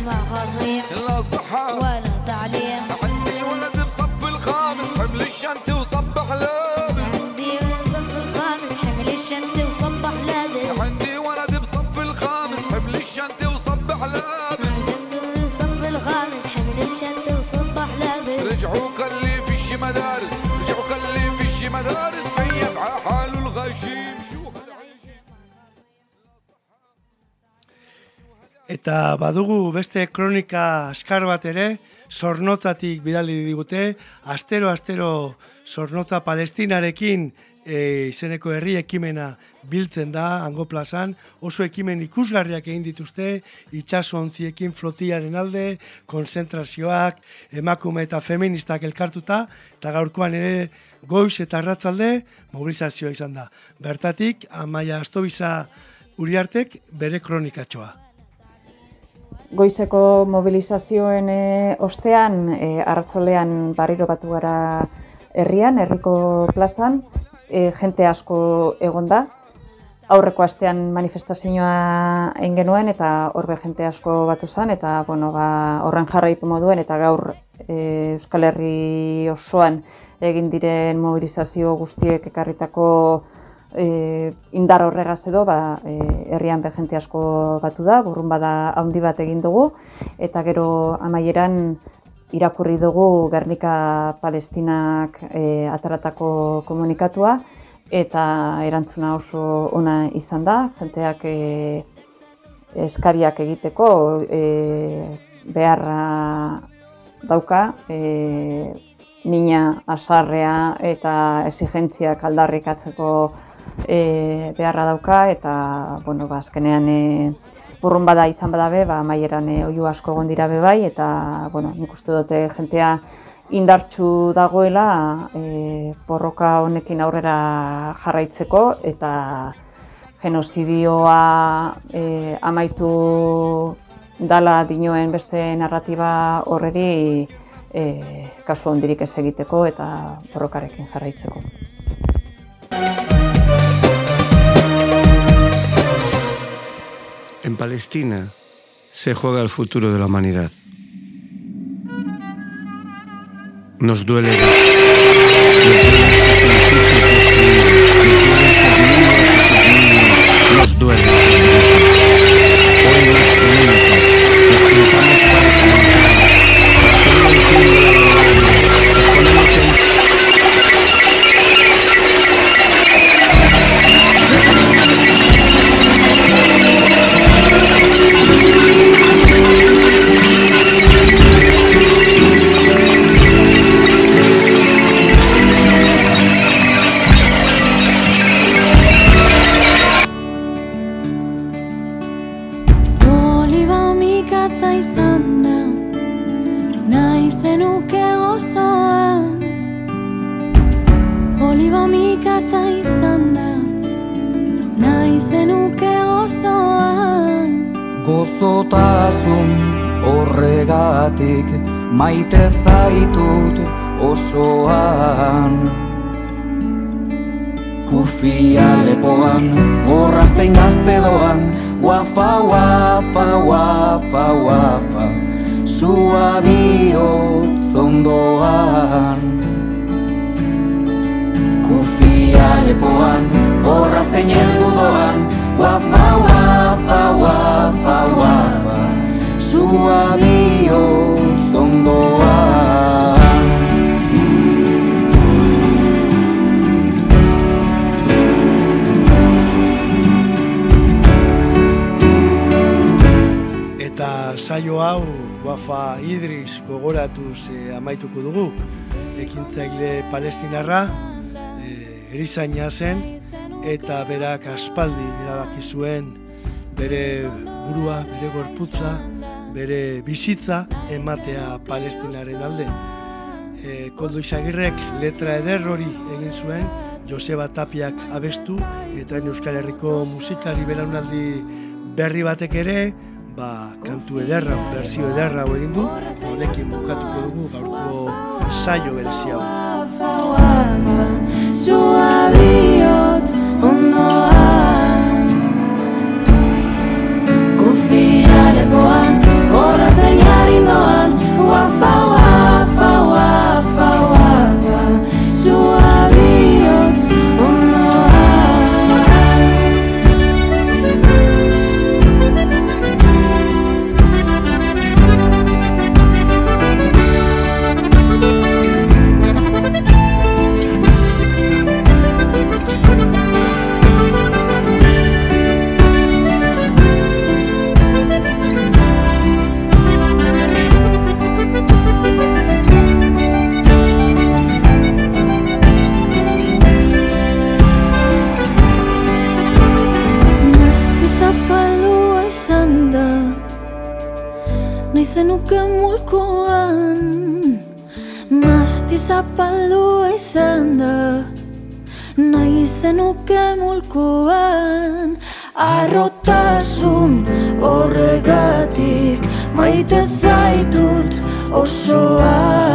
هالعيشي مغاصيم لا صحة ولا تعليم. عندي ولد بصف الخامس حمل الشنطة وصبح لابس Eta badugu beste kronika askar bat ere, zornotzatik bidali digute, astero-astero zornotza palestinarekin e, izeneko herri ekimena biltzen da, hango plazan, oso ekimen ikusgarriak egin dituzte, itxasontziekin flotiaren alde, konzentrazioak, emakume eta feministak elkartuta, eta gaurkoan ere goiz eta arratzalde mobilizazioa izan da. Bertatik, Amaia Astobiza Uriartek bere kronikatxoa. Goizeko mobilizazioen e, ostean, e, arratzolean barriro batu gara herrian, herriko plazan, e, jente asko egon da. Aurreko astean manifestazioa egin genuen eta horbe jente asko batu zen eta bueno, ba, horren jarraipu moduen eta gaur e, Euskal Herri osoan egin diren mobilizazio guztiek ekarritako e, indar horregaz edo, ba, e, herrian be jente asko batu da, burrun bada handi bat egin dugu, eta gero amaieran irakurri dugu Gernika Palestinak e, ataratako komunikatua, eta erantzuna oso ona izan da, jenteak e, eskariak egiteko e, beharra dauka, e, mina asarrea eta esigentziak aldarrikatzeko e, beharra dauka eta bueno, ba, azkenean e, burrun bada izan badabe, ba, maieran e, oiu asko egon dira be bai eta bueno, nik uste dute jentea indartsu dagoela e, borroka honekin aurrera jarraitzeko eta genozidioa e, amaitu dala dinoen beste narratiba horreri e, kasu hondirik ez egiteko eta borrokarekin jarraitzeko. En Palestina se juega el futuro de la humanidad. Nos duele. Nos duele. Maite zaitut osoan. Kufia lepoan, horra zein gazte doan Wafa, wafa, wafa, wafa Zua bihotz ondoan. Kufia lepoan, horra zein heldu doan. Wafa, wafa, wafa, wafa Zua bihotz Eta saio hau Wafa Idris gogoratuz eh, amaituko dugu. Ekintzaile palestinarra, eh, erizaina zen, eta berak aspaldi erabaki zuen bere burua, bere gorputza, bere bizitza ematea palestinaren alde. E, Koldo Izagirrek letra eder hori egin zuen, Joseba Tapiak abestu, eta Euskal Herriko musikari belaunaldi berri batek ere, ba, kantu ederra, berzio ederra hau egin du, honekin bukatuko dugu gaurko saio berezi hau. Zua bihotz ondoan Kufia horra zein harindoan Wafa, wafa, Zenuke mulkoan Nasti zapaldua izan da. Nahi zenuke mulkoan Arrotasun horregatik Maite zaitut osoan.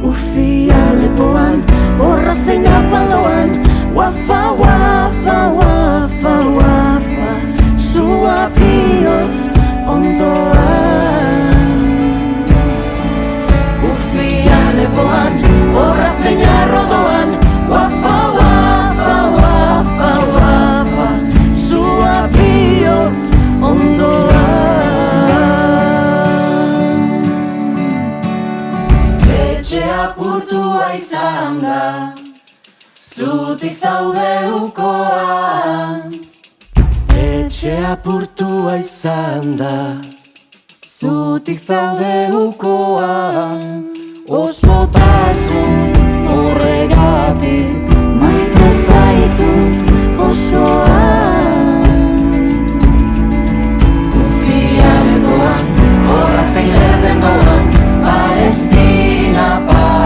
Kufia lepoan, horra zein apaloan Wafa, wafa, wafa, wafa Zua bihotz ondoan Kufia lepoan, horra zein arrodoan Wafa, wafa, wafa, wafa. Zua bihotz ondoan Etxe apurtua izan da Zutik zaude ukoan Etxe apurtua izan da. Zutik zaude ukoan Osotasun horregatik. Maite zaitut osoan. Kufia lepoan Horra zein lerden doan Palestina pa